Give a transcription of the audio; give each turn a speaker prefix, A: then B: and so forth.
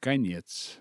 A: Конец.